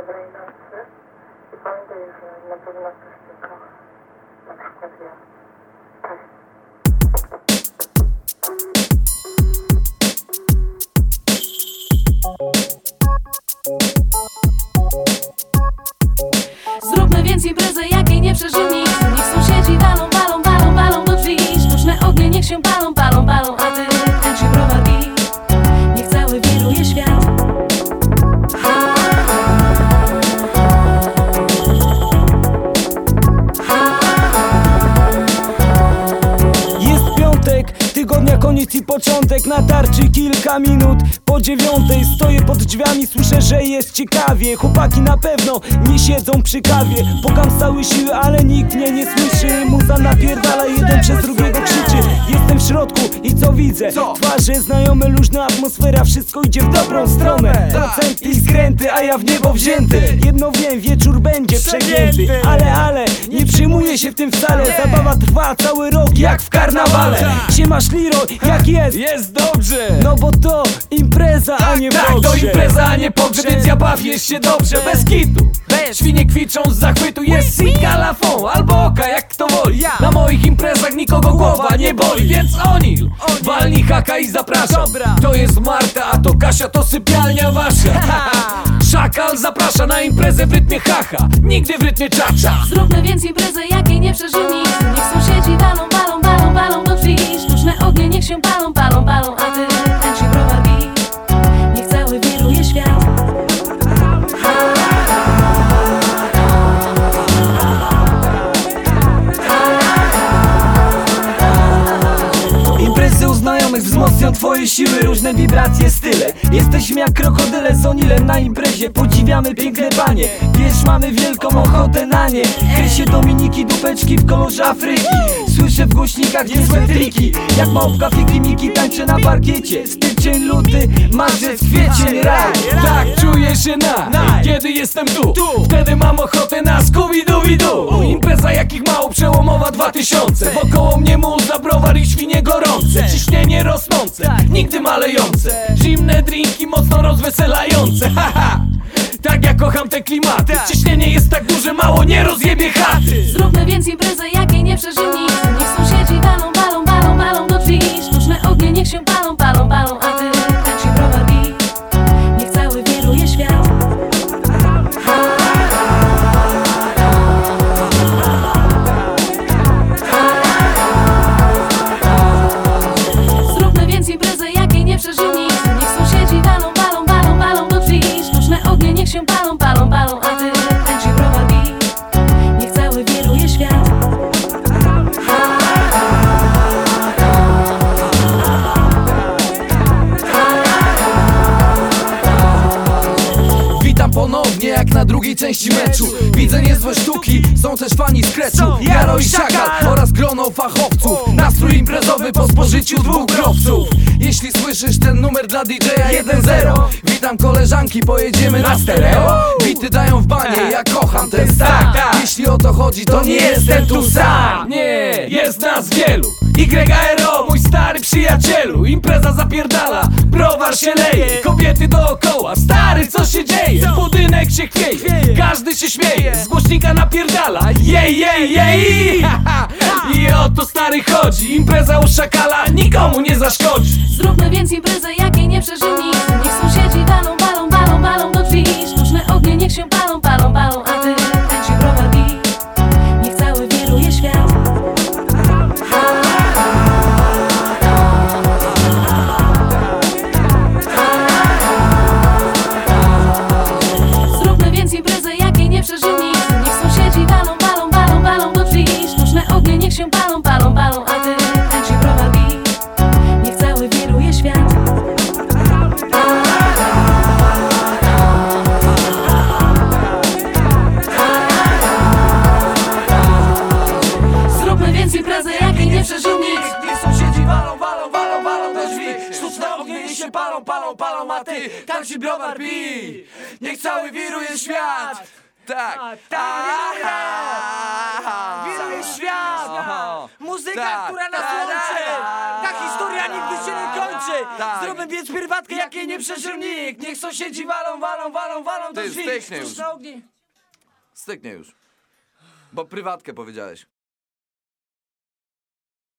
dobrej nocy i pamiętaj, że na pewno ktoś cię kocha. Na przykład ja. Zróbmy więc imprezę, jakiej tygodnia koniec i początek. Na tarczy kilka minut po dziewiątej Stoję pod drzwiami, słyszę, że jest ciekawie. Chłopaki na pewno nie siedzą przy kawie. Pokam z całej siły, ale nikt mnie nie słyszy. Muza napierdala, jeden przez drugiego krzyczy. Jestem w środku i co widzę? Twarze znajome, luźna atmosfera Wszystko idzie w dobrą stronę. Procenty i skręty, a ja w niebo wzięty. Jedno wiem, wieczór będzie przegięty. Ale, ale, nie przyjmuję się w tym wcale. Zabawa trwa cały rok jak w karnawale. Siemasz Liro, jak jest? Jest dobrze! No bo to impreza, a nie tak, to pogrzeb. impreza, a nie pogrzeb, więc ja bawię się dobrze, bez kitu. Świnie kwiczą z zachwytu, jest sika la fond, albo oka, jak kto woli. Na moich imprezach nikogo głowa nie boli, więc Onil Walnij haka i zapraszam. To jest Marta, a to Kasia, to sypialnia wasza. Szakal zaprasza na imprezę w rytmie haha Nigdy w rytmie czacza. Zróbmy więc imprezę, jakiej nie przeżył nikt Niech sąsiedzi walą, walą, walą, walą do drzwi. Sztuczne ognie niech się palą wzmocnią twoje siły Różne wibracje, style. Jesteśmy jak krokodyle z onilem na imprezie. Podziwiamy piękne panie. Wiesz, mamy wielką ochotę na nie. Krysie Dominiki, dupeczki w kolorze Afryki. Słyszę w głośnikach niezłe triki Jak małpka fiki Miki tańczy na parkiecie. Styczeń, luty, marzec, kwiecień, raj. Tak, czuję się na, kiedy jestem tu. Wtedy mam ochotę na Scooby-Dooby-Doo. Impreza jakich mało przełomowa 2000 Wokoło mnie muza, browar i świnie gorące Ciśnienie rosnące, nigdy malejące. Zimne drinki mocno rozweselające Haha, tak ja kocham te klimaty. Ciśnienie jest tak duże, mało nie rozjebie chaty. Zróbmy więc imprezę, jakiej jak na drugiej części meczu. Widzę niezłe sztuki, są też fani skreczu Jaro i Szakal oraz grono fachowców Imprezowy po spożyciu dwóch grobców. Jeśli słyszysz ten numer dla DJ-a 1-0 Witam koleżanki, pojedziemy na stereo. Bity dają w banie, ja kocham ten stan. Jeśli o to chodzi, to nie jestem tu sam. Nie, jest nas wielu. YRO, mój stary przyjacielu. Impreza zapierdala, browar się leje. Kobiety dookoła, stary co się dzieje? Budynek się chwieje, każdy się śmieje. Z głośnika napierdala, jej, jej, jej chodzi Impreza u szakala nikomu nie zaszkodzi. Zróbmy więc imprezę, jakiej nie przeżył Sztuczne ognie niech się palą, palą, palą A ty, tam ci browar bij Niech cały wiruje świat Tak, Aha. Wiruje świat! Muzyka, Tak. która nas łączy! ta. Historia nigdy się nie kończy! Tak. Zróbmy więc prywatkę, jakiej nie przeżył nikt Niech sąsiedzi walą, walą, walą, walą do drzwi styknie już. Styknie już. Bo prywatkę powiedziałeś.